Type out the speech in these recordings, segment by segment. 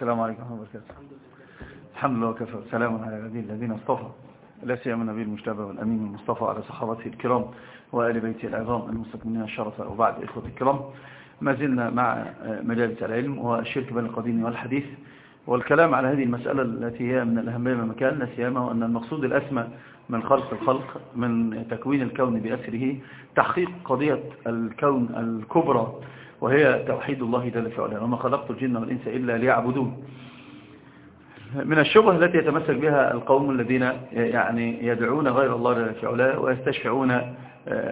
السلام عليكم ورحمة الله وبركاته. الحمد لله وكفى. سلام على الذين الذين اصطفى. لا سيما النبي المجتبى والأمين المصطفى على صحابته الكرام وآل بيته العظام المستكملين الشرف وبعد إخوة الكرام. ما زلنا مع مجالس العلم والشرك بين القديم والحديث. والكلام على هذه المسألة التي هي من الأهمية من مكان لا سيما وأن المقصود الأسمى من خلق الخلق من تكوين الكون بأسره تحقيق قضية الكون الكبرى. وهي توحيد الله جل في علاه. وما خلقت الجن والإنس إلا ليعبدون. من الشبه التي يتمسك بها القوم الذين يعني يدعون غير الله جل في علاه ويستشفعون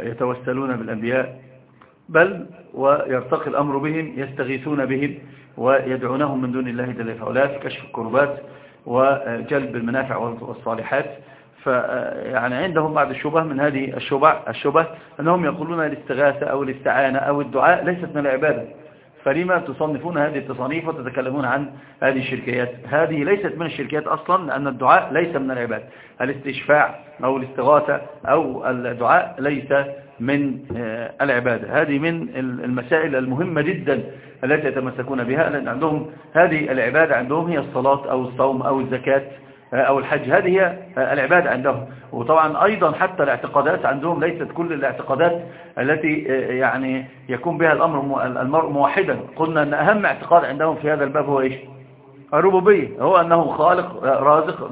يتوسلون بالأنبياء بل ويرتقي الأمر بهم يستغيثون بهم ويدعونهم من دون الله جل في علاه في كشف الكربات وجلب المنافع والصالحات. فيعني عندهم بعد الشبه من هذه الشبه الشبه أنهم يقولون الاستغاثة أو الاستعانة أو الدعاء ليست من العبادة. فلما تصنفون هذه التصانيف وتتكلمون عن هذه الشركيات؟ هذه ليست من الشركيات أصلا لأن الدعاء ليس من العبادة. الاستشفاع أو الاستغاثة أو الدعاء ليس من العبادة. هذه من المسائل المهمة جدا التي يتمسكون بها لأن عندهم هذه العبادة عندهم هي الصلاة أو الصوم أو الزكاة. أو الحج. هذه هي العبادة عندهم. وطبعا أيضا حتى الاعتقادات عندهم ليست كل الاعتقادات التي يعني يكون بها الأمر المرء موحدا. قلنا أن أهم اعتقاد عندهم في هذا الباب هو إيش؟ الربوبية. هو أنه خالق رازق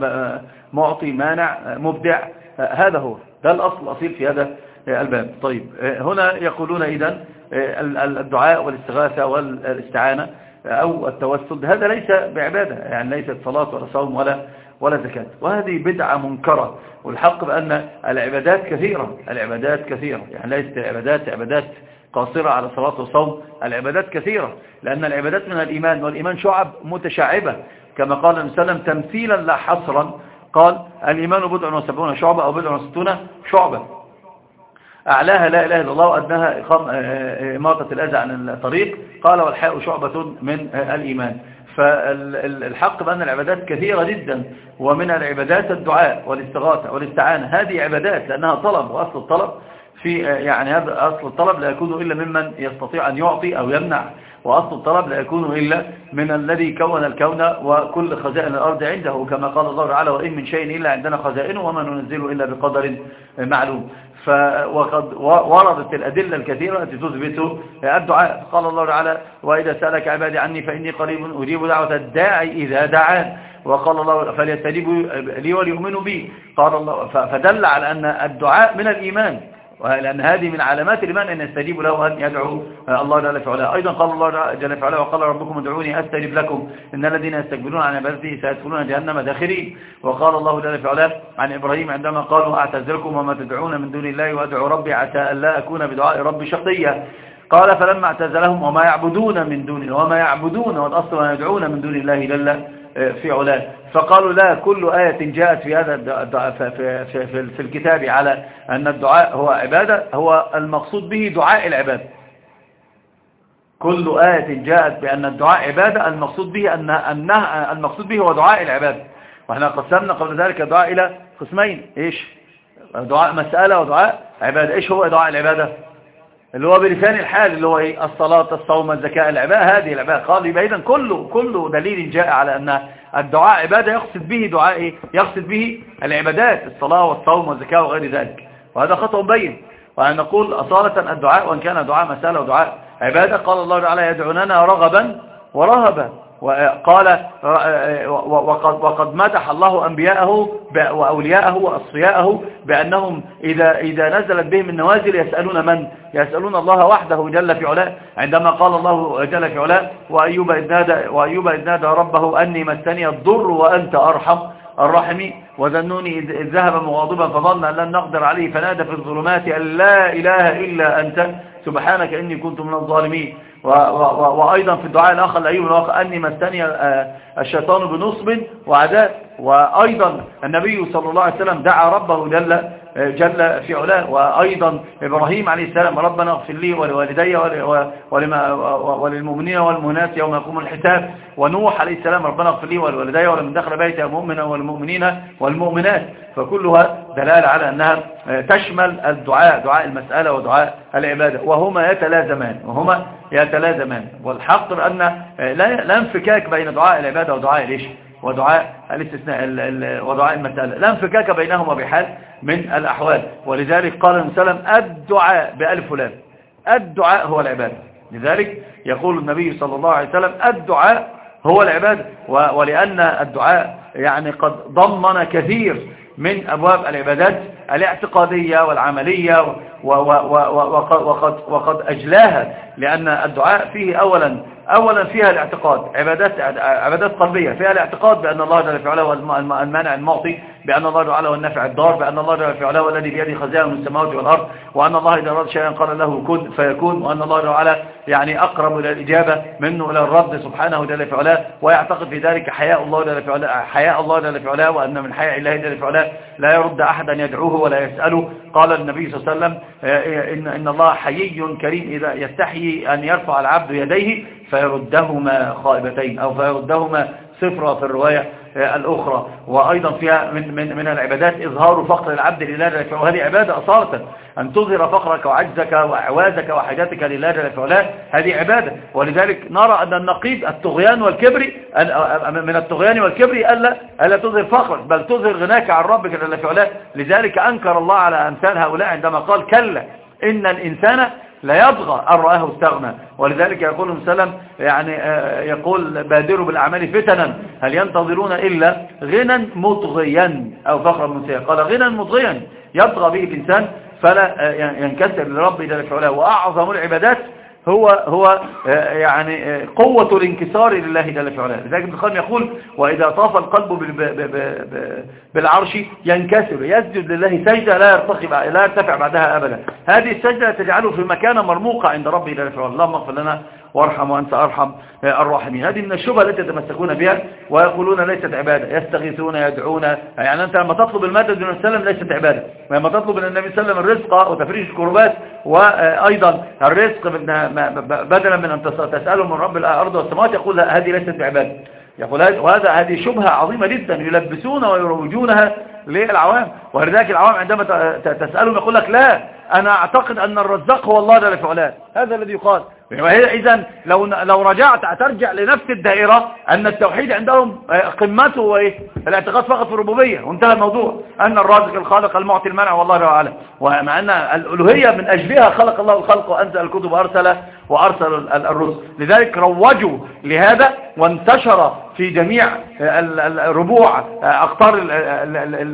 معطي مانع مبدع. هذا هو. ده الأصل الأصيل في هذا الباب. طيب هنا يقولون إذن الدعاء والاستغاثة والاستعانة أو التوسل. هذا ليس بعبادة. يعني ليست صلاة ولا صوم ولا ولا زكاة. وهذه بدعة منكرة. والحق بأن العبادات كثيرة. العبادات كثيرة. يعني ليست العبادات عبادات قاصرة على صلاة وصوم. العبادات كثيرة. لأن العبادات من الإيمان. والإيمان شعب متشعبة. كما قال النبي صلى الله عليه وسلم تمثيلا لا حصرا. قال الإيمان بضع وسبعون شعبة أو بضع وستون شعبة. أعلاها لا إله إلا الله وأدناها إماطة الأذى عن الطريق. قال والحاء شعبة من الإيمان. فالحق بأن العبادات كثيرة جدا ومن العبادات الدعاء والاستغاثة والاستعانة. هذه عبادات لأنها طلب وأصل الطلب في يعني هذا أصل الطلب لا يكون إلا ممن يستطيع أن يعطي أو يمنع. وأصل الطلب لا يكون إلا من الذي كون الكون وكل خزائن الأرض عنده كما قال الله تعالى وإن من شيء إلا عندنا خزائنه وما ننزله إلا بقدر معلوم. وقد وردت الأدلة الكثيرة التي تثبت الدعاء. قال الله تعالى وإذا سألك عبادي عني فإني قريب أجيب دعوة الداعي إذا دعان. وقال الله فليستجيبوا لي وليؤمنوا بي. قال الله فدل على أن الدعاء من الإيمان. لأن هذه من علامات الإيمان أن يستجيب له أن يدعو الله جل في علاه أيضا قال الله جل في علاه وقال ربكم ادعوني أستجب لكم. إن الذين يستكبرون عن عبادتي سيدخلون جهنم داخرين. وقال الله جل في علاه عن إبراهيم عندما قالوا أعتذركم وما تدعون من دون الله وأدعو ربي عسى أن لا أكون بدعاء ربي شقيا قال فلما اعتزلهم وما يعبدون من دون وما يعبدون والأصل ما يدعون من دون الله جل في علاه. فقالوا لا كل آية جاءت في هذا في, في, الكتاب على أن الدعاء هو عبادة هو المقصود به دعاء العبادة كل آية جاءت بأن الدعاء عبادة المقصود به أن أنها المقصود به هو دعاء العبادة وإحنا قسمنا قبل ذلك الدعاء إلى قسمين. إيش؟ دعاء مسألة ودعاء عبادة. إيش هو دعاء العبادة؟ اللي هو بلسان الحال اللي هو إيه؟ الصلاة الصوم الزكاة العبادة هذه العبادة قال يبقى اذا كله كله دليل جاء على أن الدعاء عبادة يقصد به دعاء إيه؟ يقصد به العبادات الصلاة والصوم والزكاة وغير ذلك. وهذا خطأ بين. وأن نقول أصالة الدعاء وأن كان دعاء مسألة ودعاء عبادة قال الله تعالى يدعوننا رغبا ورهبا. وقال وقد, وقد مدح الله أنبياءه وأولياءه وأصفياءه بأنهم إذا, إذا نزلت بهم النوازل يسألون من؟ يسألون الله وحده جل في علاه. عندما قال الله جل في علاه وأيوب إذ نادى, وأيوب إذ نادى ربه أني مسني الضر وأنت أرحم الراحمين. وذنوني إذ ذهب مغاضبا فظن أن لن نقدر عليه فنادى في الظلمات أن لا إله إلا أنت سبحانك إني كنت من الظالمين. وأيضا في الدعاء الآخر لأيوب الآخر أني مستني الشيطان بنصب وعذاب وأيضا النبي صلى الله عليه وسلم دعا ربه جل, جل في علاه. وأيضا إبراهيم عليه السلام ربنا اغفر لي ولوالدي وللمؤمنين والمؤمنات يوم يقوم الحساب. ونوح عليه السلام ربنا اغفر لي ولوالدي ولمن دخل بيتي مؤمنا والمؤمنين والمؤمنات. فكلها دلالة على أنها تشمل الدعاء دعاء المسألة ودعاء العبادة. وهما يتلازمان وهما يتلازمان. والحق أن لا انفكاك بين دعاء العبادة ودعاء الإيش ودعاء الاستثناء ودعاء المسألة. لا انفكاك بينهما بحال من الأحوال. ولذلك قال المسلم الدعاء بألف لام. الدعاء هو العبادة. لذلك يقول النبي صلى الله عليه وسلم الدعاء هو العبادة. ولأن الدعاء يعني قد ضمن كثير من أبواب العبادات الاعتقادية والعملية وقد, وقد أجلاها. لأن الدعاء فيه أولا أولا فيها الاعتقاد عبادات عبادات قلبية. فيها الاعتقاد بأن الله جل في علاه المانع المعطي بأن الله جل النافع الضار بأن الله جل في علاه الذي بيده خزائن السماوات والأرض وأن الله إذا أراد شيئا قال له كن فيكون وأن الله جل يعني أقرب إلى الإجابة منه إلى الرد سبحانه جل في علاه ويعتقد في ذلك حياء الله جل في علاه حياء الله جل في علاه وأن من حياء الله جل في علاه لا يرد أحدا يدعوه ولا يسأله. قال النبي صلى الله عليه وسلم إن, إن الله حيي كريم إذا يستحيي أن يرفع العبد يديه فيردهما خائبتين أو فيردهما صفرة في الرواية الأخرى. وأيضا فيها من, من, من العبادات إظهار فقر العبد لله جل وعلا وهذه عبادة أصالة. أن تظهر فقرك وعجزك وأعوازك وحاجاتك لله جل وعلا هذه عبادة. ولذلك نرى أن النقيض الطغيان والكبر من الطغيان والكبر ألا, ألا تظهر فقرك بل تظهر غناك عن ربك جل وعلا. لذلك أنكر الله على أمثال هؤلاء عندما قال كلا إن الإنسان لا يطغى أن رآه استغنى. ولذلك يقول وسلم يعني آه، يقول بادروا بالأعمال فتنا. هل ينتظرون إلا غنى مطغيا أو فقرا منسيا قال غنى مطغيا. يطغى به الإنسان فلا آه، ينكسر لرب جل وعلا. وأعظم العبادات هو هو آه، يعني آه، قوة الانكسار لله جل وعلا لذلك ابن يقول وإذا طاف القلب بالعرش ينكسر يسجد لله سجدة لا يرتقي لا يرتفع بعدها أبدا. هذه السجدة تجعله في مكانة مرموقة عند ربه جل وعلا اللهم اغفر لنا وارحم وأنت أرحم الراحمين هذه من الشبهة التي يتمسكون بها ويقولون ليست عبادة يستغيثون يدعون. يعني أنت لما تطلب المدد من السلام ليست عبادة. لما تطلب من النبي صلى الله عليه وسلم الرزق وتفريج الكربات وأيضا الرزق بدلا من أن تسأله من رب الأرض والسماوات يقول هذه ليست عبادة. يقول وهذا هذه شبهة عظيمة جدا يلبسون ويروجونها للعوام ولذلك العوام عندما تسألهم يقول لك لا أنا أعتقد أن الرزاق هو الله جل في هذا الذي يقال. إذا لو لو رجعت ترجع لنفس الدائرة أن التوحيد عندهم آه، قمته وإيه الاعتقاد فقط في الربوبية. وانتهى الموضوع. أن الرازق الخالق المعطي المنع والله أعلم ومع أن الألوهية من أجلها خلق الله الخلق وأنزل الكتب وأرسل وأرسل الرسل. لذلك روجوا لهذا وانتشر في جميع الربوع آه، أقطار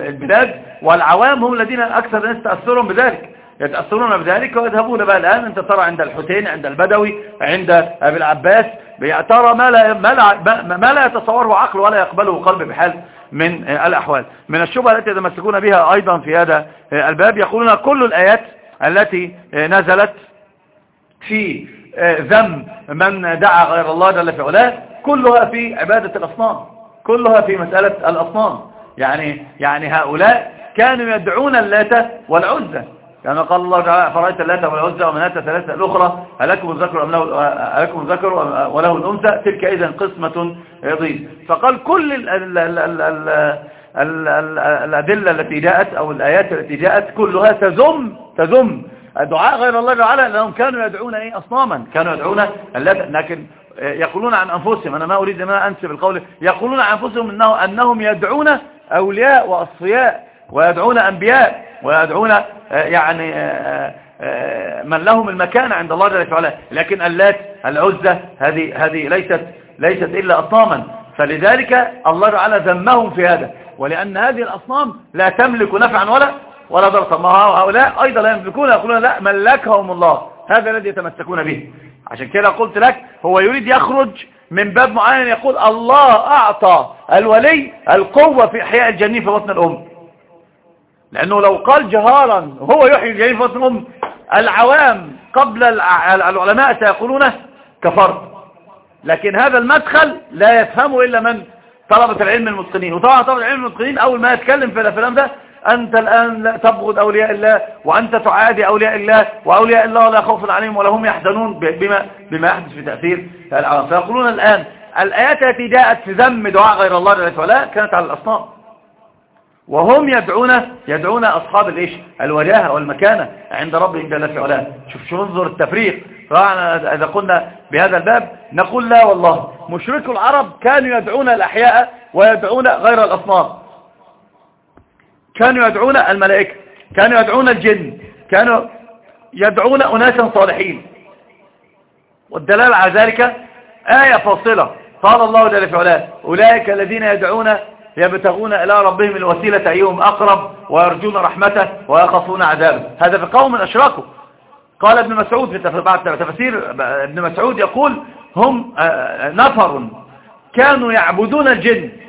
البلاد والعوام هم الذين أكثر الناس تأثرهم بذلك. يتأثرون بذلك ويذهبون بقى الآن أنت ترى عند الحسين عند البدوي عند أبي العباس ترى ما لا, ما لا, ما لا يتصوره عقل ولا يقبله قلب بحال من الأحوال. من الشبهة التي يتمسكون بها أيضا في هذا الباب يقولون كل الآيات التي نزلت في آه، ذم من دعا غير الله جل في علاه كلها في عبادة الأصنام كلها في مسألة الأصنام. يعني يعني هؤلاء كانوا يدعون اللات والعزة كما يعني قال الله تعالى فرأيت اللات والعزة ومنات ثلاثة الأخرى هلكم الذكر أم له هلكم الذكر وله الأنثى؟ تلك إذا قسمة ضيق فقال كل ال ال ال ال الأدلة التي جاءت أو الآيات التي جاءت كلها تزم تزم دعاء غير الله تعالى لأنهم كانوا يدعون إيه أصناما كانوا يدعون لكن يقولون عن أنفسهم أنا ما أريد أن أنسب القول يقولون عن أنفسهم إنه أنهم يدعون أولياء وأصفياء ويدعون أنبياء ويدعون آه، يعني آه، آه، من لهم المكان عند الله جل وعلا. لكن اللات العزة هذه هذه ليست ليست إلا أصناما. فلذلك الله تعالى ذمهم في هذا. ولأن هذه الأصنام لا تملك نفعا ولا ولا ضرطا ما هؤلاء أيضا لا يملكون يقولون لا ملكهم الله. هذا الذي يتمسكون به. عشان كده قلت لك هو يريد يخرج من باب معين يقول الله أعطى الولي القوة في إحياء الجنين في بطن الأم. لأنه لو قال جهارا هو يحيي الجنين في بطن الأم العوام قبل العلماء سيقولون كفرت. لكن هذا المدخل لا يفهمه إلا من طلبة العلم المتقنين. وطبعا طلبة العلم المتقنين أول ما يتكلم في الكلام ده أنت الآن لا تبغض أولياء الله وأنت تعادي أولياء الله وأولياء الله لا خوف عليهم ولا هم يحزنون بما, بما يحدث في تأثير العالم فيقولون الآن الآيات التي جاءت في ذم دعاء غير الله جل وعلا كانت على الأصنام. وهم يدعون يدعون أصحاب الإيش؟ الوجاهة والمكانة عند ربهم جل وعلا شوف شوف انظر التفريق. إذا قلنا بهذا الباب نقول لا والله. مشرك العرب كانوا يدعون الأحياء ويدعون غير الأصنام. كانوا يدعون الملائكة كانوا يدعون الجن كانوا يدعون أناسا صالحين. والدلالة على ذلك آية فاصلة. قال الله جل وعلا أولئك الذين يدعون يبتغون إلى ربهم الوسيلة أيهم أقرب ويرجون رحمته ويخافون عذابه. هذا في قوم أشركوا. قال ابن مسعود في بعد تفسير ابن مسعود يقول هم آه، نفر. كانوا يعبدون الجن.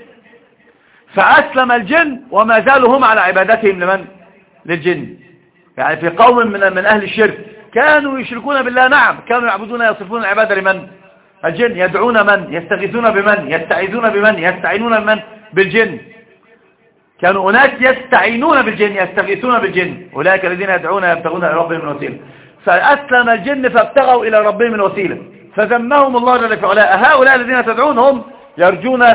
فأسلم الجن وما زالوا هم على عبادتهم لمن؟ للجن. يعني في قوم من من أهل الشرك كانوا يشركون بالله نعم كانوا يعبدون يصفون العبادة لمن؟ الجن. يدعون من؟ يستغيثون بمن؟ يستعيذون بمن؟ يستعينون بمن بالجن. كانوا أناس يستعينون بالجن يستغيثون بالجن. أولئك الذين يدعون يبتغون إلى ربهم الوسيلة فأسلم الجن فابتغوا إلى ربهم الوسيلة فذمهم الله جل وعلا. هؤلاء الذين تدعون هم يرجون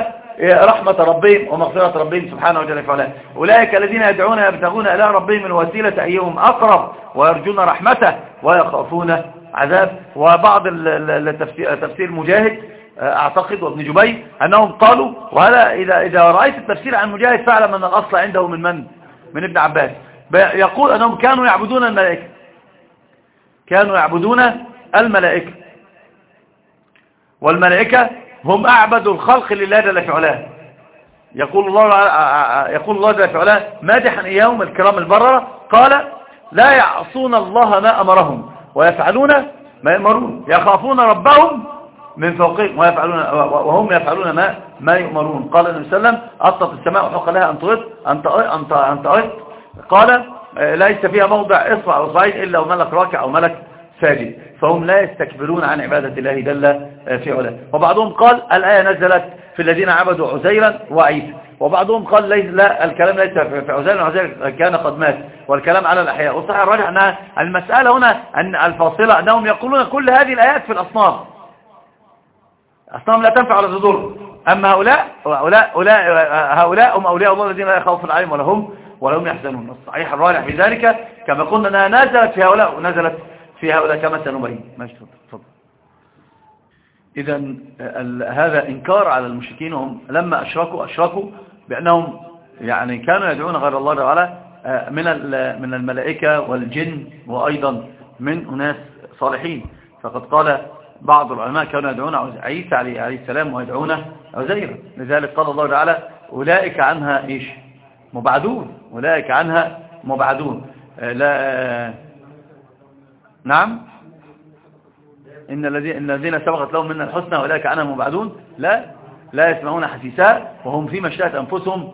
رحمة ربهم ومغفرة ربهم سبحانه وتعالى. أولئك الذين يدعون يبتغون إلى ربهم الوسيلة أيهم أقرب ويرجون رحمته ويخافون عذاب. وبعض التفسير مجاهد أعتقد وابن جبي أنهم قالوا وهذا اذا إذا رأيت التفسير عن مجاهد فاعلم أن الأصل عنده من من؟ من ابن عباس. يقول أنهم كانوا يعبدون الملائكة. كانوا يعبدون الملائكة. والملائكة هم أعبد الخلق لله جل في علاه يقول الله يقول الله جل في علاه مادحا اياهم الكرام البررة؟ قال لا يعصون الله ما أمرهم ويفعلون ما يأمرون يخافون ربهم من فوقهم ويفعلون وهم يفعلون ما ما يؤمرون. قال النبي صلى الله عليه وسلم أطت السماء وحق لها أن تغط أن أن أن تغط قال ليس فيها موضع إصبع أو صعيد إلا وملك راكع أو ملك ساجد. فهم لا يستكبرون عن عبادة الله جل في علاه. وبعضهم قال الآية نزلت في الذين عبدوا عزيرا وعيسى. وبعضهم قال ليس لا الكلام ليس في عزير وعزير كان قد مات. والكلام على الأحياء. والصحيح الراجح أنها المسألة هنا أن الفاصلة أنهم يقولون كل هذه الآيات في الأصنام. أصنام لا تنفع ولا تضر أما هؤلاء هؤلاء هؤلاء هم أولياء الله الذين لا يخافون عليهم ولا هم ولا هم يحزنون. الصحيح الراجح في ذلك كما قلنا أنها نزلت في هؤلاء ونزلت في هؤلاء كما سنبين ماشي تفضل إذا هذا إنكار على المشركين هم لما أشركوا أشركوا بأنهم يعني كانوا يدعون غير الله تعالى آه، من من الملائكة والجن وأيضا من أناس صالحين. فقد قال بعض العلماء كانوا يدعون عيسى عليه السلام ويدعون عزيرا. لذلك قال الله تعالى أولئك عنها إيش؟ مبعدون. أولئك عنها مبعدون. آه، لا آه، نعم. إن الذين سبقت لهم من الحسنى أولئك عنها مبعدون. لا. لا يسمعون حسيساء وهم فيما اشتهت أنفسهم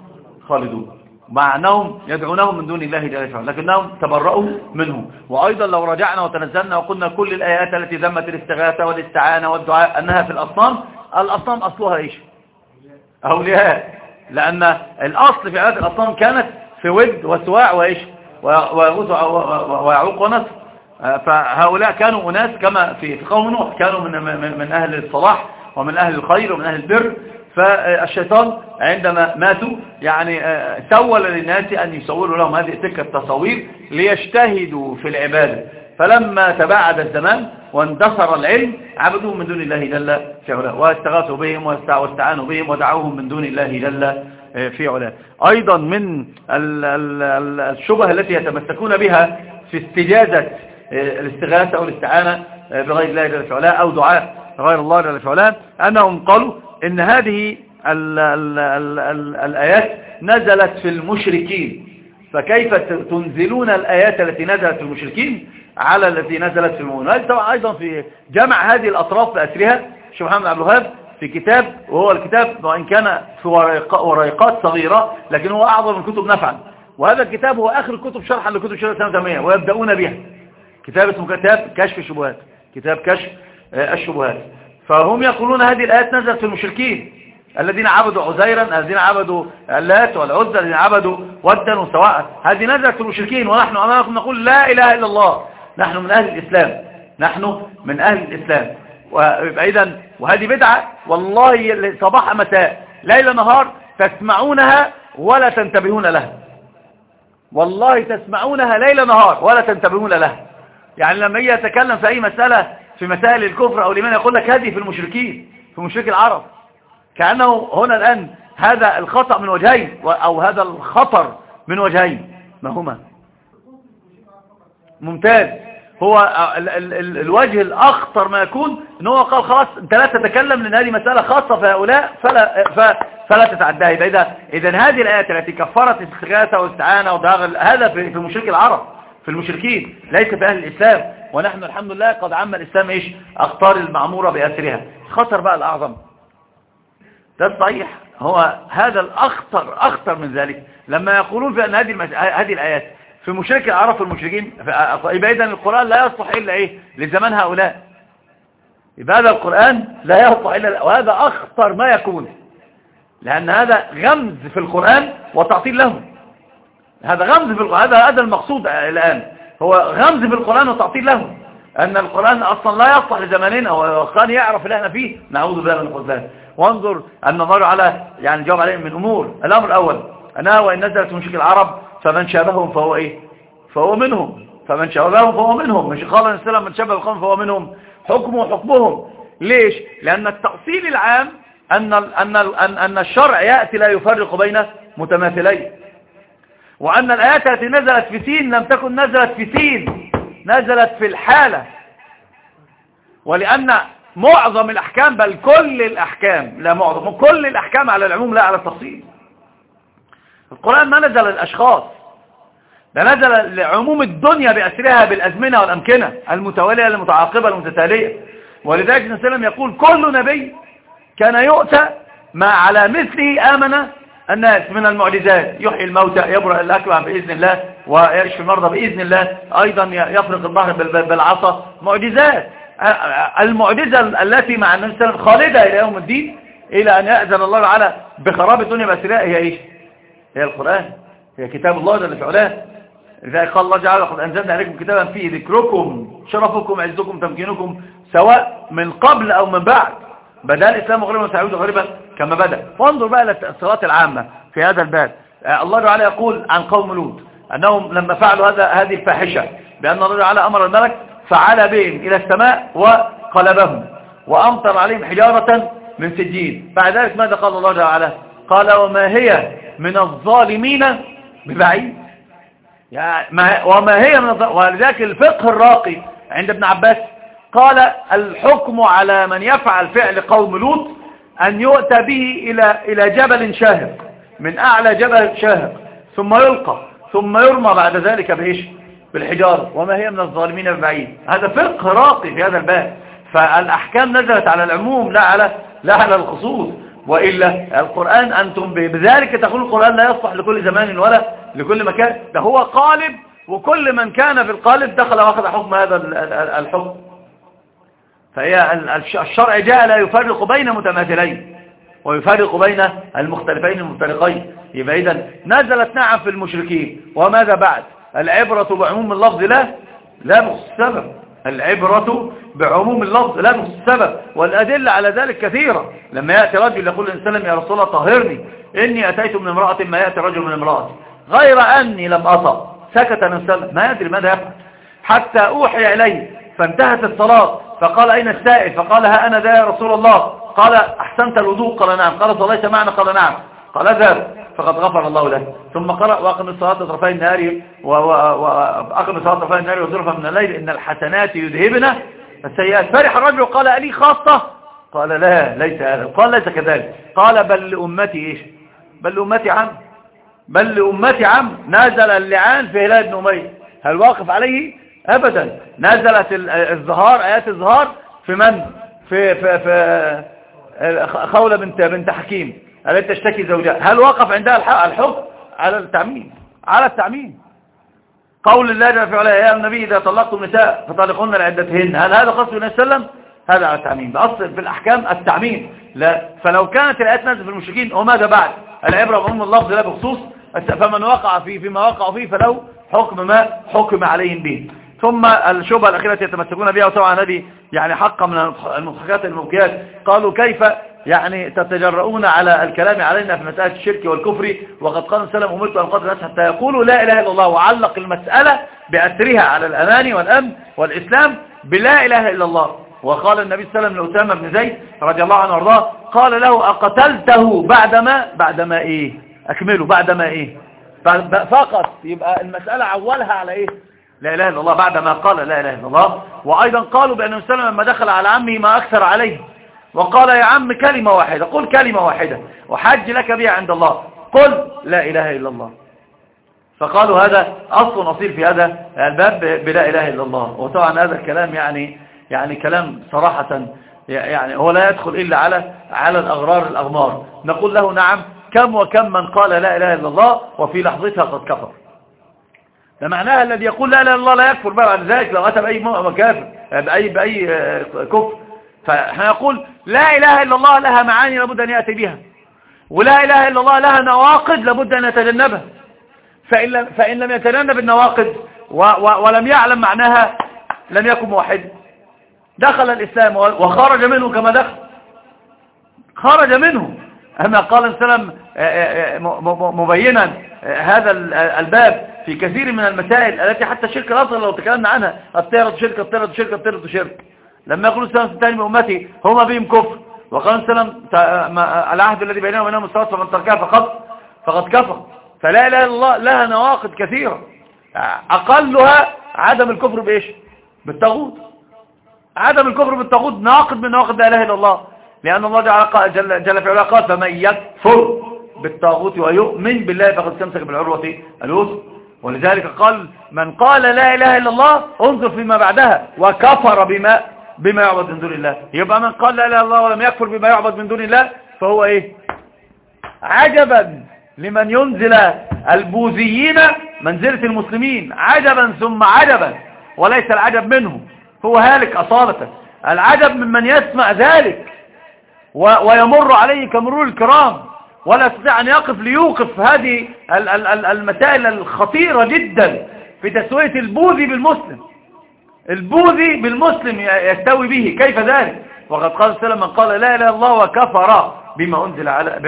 خالدون. مع أنهم يدعونهم من دون الله جل وعلا لكنهم تبرؤوا منه وأيضا لو رجعنا وتنزلنا وقلنا كل الآيات التي ذمت الاستغاثة والاستعانة والدعاء أنها في الأصنام الأصنام أصلها إيش؟ أولياء. لأن الأصل في آيات الأصنام كانت في ود وسواع وإيش؟ ويعوق ونصر. فهؤلاء كانوا أناس كما في قوم نوح كانوا من, من أهل الصلاح ومن أهل الخير ومن أهل البر. فالشيطان عندما ماتوا يعني آه، سول للناس أن يصوروا لهم هذه تلك التصاوير ليجتهدوا في العبادة. فلما تباعد الزمان واندثر العلم عبدوهم من دون الله جل في علاه واستغاثوا بهم واستعانوا بهم ودعوهم من دون الله جل آه، في علاه. أيضا من الشبه التي يتمسكون بها في استجازة آه، الاستغاثة أو الاستعانة بغير الله جل في علاه أو دعاء غير الله جل في علاه أنهم قالوا إن هذه ال ال ال ال الآيات نزلت في المشركين. فكيف تنزلون الآيات التي نزلت في المشركين على التي نزلت في المؤمنين؟ طبعا أيضا في جمع هذه الأطراف بأسرها. شيخ محمد عبد الوهاب في كتاب وهو الكتاب وإن كان في وريقات صغيرة لكن هو أعظم الكتب نفعا. وهذا الكتاب هو آخر الكتب شرحا لكتب شرح سنة 8 ويبدأون بها. كتاب اسمه كتاب كشف الشبهات كتاب كشف الشبهات. فهم يقولون هذه الآيات نزلت في المشركين الذين عبدوا عزيرا الذين عبدوا اللات والعزى الذين عبدوا ودا وسواء. هذه نزلت المشركين ونحن أمامكم نقول لا إله إلا الله. نحن من أهل الإسلام. نحن من أهل الإسلام. وإذا وهذه بدعة والله صباح مساء ليل نهار تسمعونها ولا تنتبهون لها. والله تسمعونها ليل نهار ولا تنتبهون لها. يعني لما يجي يتكلم في أي مسألة في مسائل الكفر أو لمن يقول لك هذه في المشركين في مشرك العرب. كأنه هنا الآن هذا الخطأ من وجهين أو هذا الخطر من وجهين. ما هما؟ ممتاز. هو ال ال ال الوجه الأخطر ما يكون إن هو قال خلاص أنت لا تتكلم لأن هذه مسألة خاصة فهؤلاء فلا, فلا تتعداها. إذا هذه الآيات التي كفرت استغاثة واستعانة هذا في مشرك العرب. في المشركين ليس في أهل الإسلام. ونحن الحمد لله قد عم الإسلام إيش؟ أخطار المعمورة بأسرها. خطر بقى الأعظم. ده صحيح هو هذا الأخطر أخطر من ذلك. لما يقولون في أن هذه هذه الآيات في مشرك العرب المشركين يبقى إذا القرآن لا يصلح إلا إيه؟ لزمان هؤلاء. يبقى هذا القرآن لا يصلح إلا وهذا أخطر ما يكون. لأن هذا غمز في القرآن وتعطيل له هذا غمز في القرآن هذا هذا المقصود الآن. هو غمز في القرآن وتعطيل له. أن القرآن أصلا لا يصلح لزماننا وكان يعرف اللي إحنا فيه. نعوذ بالله من الخذلان وانظر النظر على يعني جواب عليه من أمور الأمر الأول أنها وإن نزلت مشكل العرب فمن شابههم فهو إيه؟ فهو منهم. فمن شابههم فهو منهم. مش قال السلام من شابه القوم فهو منهم. حكمه حكمهم. ليش؟ لأن التأصيل العام أن, أن, أن, أن الشرع يأتي لا يفرق بين متماثلين وأن الآيات التي نزلت في سين لم تكن نزلت في سين نزلت في الحالة. ولأن معظم الأحكام بل كل الأحكام لا معظم كل الأحكام على العموم لا على التفصيل. القرآن ما نزل للأشخاص ده نزل لعموم الدنيا بأسرها بالأزمنة والأمكنة المتوالية المتعاقبة المتتالية. ولذلك النبي صلى الله عليه وسلم يقول كل نبي كان يؤتى ما على مثله آمن الناس من المعجزات. يحيي الموتى يبرأ الأكبر بإذن الله ويشفي المرضى بإذن الله. أيضا يفرق البحر بالعصا. معجزات. المعجزة التي مع النبي صلى الله عليه وسلم خالدة إلى يوم الدين إلى أن يأذن الله تعالى بخراب الدنيا بأسراء هي إيش؟ هي القرآن. هي كتاب الله جل في علاه. لذلك قال الله تعالى قد أنزلنا عليكم كتابا فيه ذكركم شرفكم عزكم تمكينكم سواء من قبل أو من بعد. بدأ الإسلام غريبا سيعود غريبا. كما بدأ. فانظر بقى للتأثيرات العامة في هذا الباب. آه، الله تعالى يقول عن قوم لوط أنهم لما فعلوا هذا هذه الفاحشة بأن الله تعالى أمر الملك فعلى بهم إلى السماء وقلبهم وأمطر عليهم حجارة من سجين. بعد ذلك ماذا قال الله تعالى؟ قال وما هي من الظالمين ببعيد؟ يعني وما هي من ولذلك الفقه الراقي عند ابن عباس قال الحكم على من يفعل فعل قوم لوط أن يؤتى به إلى إلى جبل شاهق من أعلى جبل شاهق ثم يلقى ثم يرمى بعد ذلك بإيش؟ بالحجارة وما هي من الظالمين ببعيد هذا فقه راقي في هذا الباب. فالأحكام نزلت على العموم لا على لا على الخصوص وإلا القرآن أنتم بذلك تقول القرآن لا يصلح لكل زمان ولا لكل مكان. ده هو قالب وكل من كان في القالب دخل وأخذ حكم هذا الحكم. فهي الشرع جاء لا يفرق بين متماثلين ويفرق بين المختلفين المفترقين. يبقى إذا نزلت نعم في المشركين وماذا بعد؟ العبرة بعموم اللفظ لا لا بخصوص السبب العبرة بعموم اللفظ لا بخصوص السبب والأدلة على ذلك كثيرة. لما يأتي رجل يقول الإنسان يا رسول الله طهرني إني أتيت من امرأة ما يأتي رجل من امرأة غير أني لم أصب سكت الإنسان ما يدري ماذا يفعل. حتى أوحي إليه فانتهت الصلاة. فقال أين السائل؟ فقال ها أنا ذا يا رسول الله. قال أحسنت الوضوء؟ قال نعم. قال صليت معنا؟ قال نعم. قال اذهب. فقد غفر الله له. ثم قرأ وأقم الصلاة طرفي النهار وأقم الصلاة طرفي النهار وظرفا من الليل. إن الحسنات يذهبن السيئات. فرح الرجل. وقال ألي خاصة؟ قال لا ليس هذا. قال ليس كذلك. قال بل لأمتي إيش؟ بل لأمتي عم. بل لأمتي عم. نزل اللعان في هلال بن أمية. هل واقف عليه؟ أبدا. نزلت الظهار آيات الظهار في من؟ في في في خولة بنت بنت حكيم التي تشتكي زوجها. هل وقف عندها الحكم؟ على التعميم على التعميم قول الله جل في علاه يا النبي إذا طلقتم النساء فطلقن لعدتهن. هل هذا قصد النبي صلى الله عليه وسلم؟ هذا على التعميم بأصل في الأحكام التعميم لا. فلو كانت الآيات نازل في المشركين وماذا بعد؟ العبرة بأم اللفظ لا بخصوص. فمن وقع فيه فيما وقع فيه فلو حكم ما حكم عليهم به. ثم الشبهة الأخيرة يتمسكون بها وطبعا هذه يعني حقا من المضحكات المبكيات قالوا كيف يعني تتجرؤون على الكلام علينا في مسألة الشرك والكفر؟ وقد قال سلم أمرت أن قدر الناس حتى يقولوا لا إله إلا الله وعلق المسألة بأثرها على الأمان والأمن والإسلام بلا إله إلا الله. وقال النبي صلى الله عليه وسلم لأسامة بن زيد رضي الله عنه وأرضاه قال له أقتلته بعدما بعدما إيه؟ أكمله بعدما إيه؟ فقط. يبقى المسألة عولها على إيه؟ لا إله إلا الله بعدما قال لا إله إلا الله. وأيضا قالوا بأن وسلم لما دخل على عمه ما أكثر عليه. وقال يا عم كلمة واحدة قل كلمة واحدة. وحج لك بها عند الله. قل لا إله إلا الله. فقالوا هذا أصل أصيل في هذا الباب بلا إله إلا الله. وطبعا هذا الكلام يعني يعني كلام صراحة يعني هو لا يدخل إلا على على الأغرار الأغمار. نقول له نعم كم وكم من قال لا إله إلا الله وفي لحظتها قد كفر. ده معناها الذي يقول لا إلا الله لا يكفر. بعد ذلك لو أتى بأي كافر بأي, بأي كفر. فاحنا نقول لا إله إلا الله لها معاني لابد أن يأتي بها. ولا إله إلا الله لها نواقض لابد أن يتجنبها. فإن فإن لم يتجنب النواقض ولم يعلم معناها لم يكن موحدا دخل الإسلام وخرج منه كما دخل. خرج منه. أما قال السلام مبينا هذا الباب. في كثير من المسائل التي حتى الشرك الأصغر لو تكلمنا عنها. الطيرة شرك الطيرة شرك الطيرة شرك. لما يقول السلام الثاني من أمتي هما بهم كفر. وقال السلام العهد الذي بيننا وبينهم الصلاة فمن تركها فقط فقد كفر. فلا إله إلا الله لها نواقض كثيرة. أقلها عدم الكفر بإيش؟ بالطاغوت. عدم الكفر بالطاغوت ناقض من نواقض لا إله إلا الله. لأن الله جل, جل, جل في علاه قال فمن يكفر بالطاغوت ويؤمن بالله فقد استمسك بالعروة الوثقى. ولذلك قال من قال لا إله إلا الله انظر فيما بعدها وكفر بما بما يعبد من دون الله. يبقى من قال لا إله إلا الله ولم يكفر بما يعبد من دون الله فهو إيه؟ عجبا لمن ينزل البوذيين منزلة المسلمين. عجبا ثم عجبا وليس العجب منه هو هالك أصالة العجب ممن يسمع ذلك ويمر عليه كمرور الكرام. ولا يستطيع أن يقف ليوقف هذه المسائل الخطيرة جدا في تسوية البوذي بالمسلم. البوذي بالمسلم يستوي به. كيف ذلك؟ وقد قال سلم من قال لا إلا الله وكفر بما أنزل على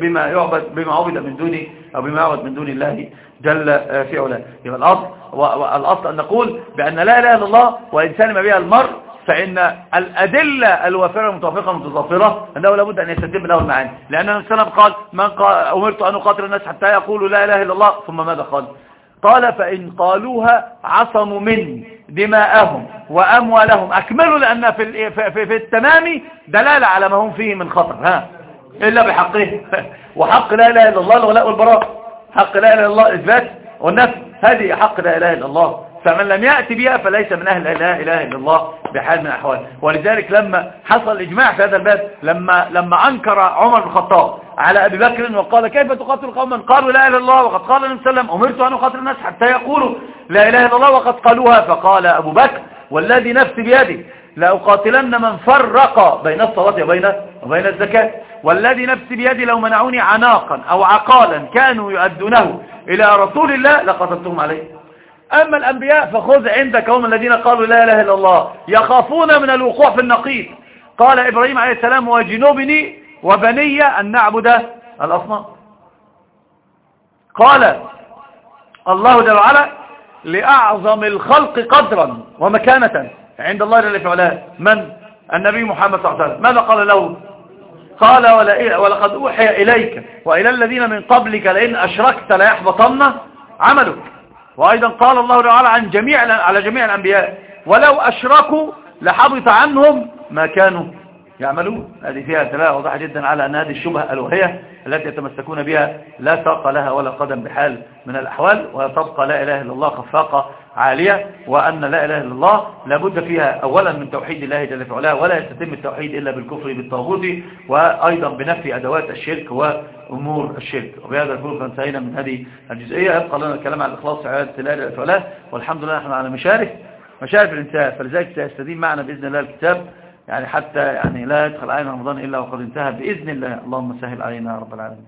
بما يعبد بما عبد من دونه أو بما يعبد من دون الله جل في علاه يبقى الاصل والأصل أن نقول بأن لا إله إلا الله وان سلم بها المرء فإن الأدلة الوافرة المتوافقة المتظافرة أنه لابد أن يستتم له المعاني. لأن وسلم قال من قال أمرت أن أقاتل الناس حتى يقولوا لا إله إلا الله ثم ماذا قال؟ قال فإن قالوها عصموا مني دماءهم وأموالهم. أكملوا لأن في, في, في التمام دلالة على ما هم فيه من خطر. ها؟ إلا بحقه. وحق لا إله إلا الله الغلاء والبراء. حق لا إله إلا الله إثبات. والنفس هذه حق لا إله إلا الله. فمن لم يأتي بها فليس من أهل لا إله إلا الله بحال من الأحوال ولذلك لما حصل الإجماع في هذا الباب لما, لما أنكر عمر بن الخطاب على أبي بكر وقال كيف تقاتل قوما؟ قالوا لا إله إلا الله وقد قال النبي صلى الله عليه وسلم أمرت أن أقاتل الناس حتى يقولوا لا إله إلا الله وقد قالوها. فقال أبو بكر والذي نفسي بيده لأقاتلن من فرق بين الصلاة وبين, وبين الزكاة. والذي نفسي بيدي لو منعوني عناقا أو عقالا كانوا يؤدونه إلى رسول الله لقتلتهم عليه. أما الأنبياء فخذ عندك هم الذين قالوا لا إله إلا الله. يخافون من الوقوع في النقيض قال إبراهيم عليه السلام وجنوبني وبني أن نعبد الأصنام. قال الله جل وعلا لأعظم الخلق قدرا ومكانة عند الله جل وعلا. من؟ النبي محمد صلى الله عليه وسلم. ماذا قال له؟ قال ولقد أوحي إليك وإلى الذين من قبلك لئن أشركت ليحبطن عملك. وأيضا قال الله تعالى عن جميع على جميع الأنبياء ولو أشركوا لحبط عنهم ما كانوا يعملون. هذه فيها دلالة واضحة جدا على أن هذه الشبهة الوهية التي يتمسكون بها لا ساق لها ولا قدم بحال من الأحوال وتبقى لا إله إلا الله خفاقة عالية وأن لا إله إلا الله لابد فيها أولا من توحيد الله جل في علاه ولا يستتم التوحيد إلا بالكفر بالطاغوت وأيضا بنفي أدوات الشرك وأمور الشرك. وبهذا نكون فانتهينا من هذه الجزئية. يبقى لنا الكلام عن الإخلاص في عبادة الله والحمد لله نحن على مشارف. مشارف الانتهاء. فلذلك سيستدين معنا بإذن الله الكتاب. يعني حتى يعني لا يدخل علينا رمضان إلا وقد انتهى بإذن الله. اللهم سهل علينا يا رب العالمين.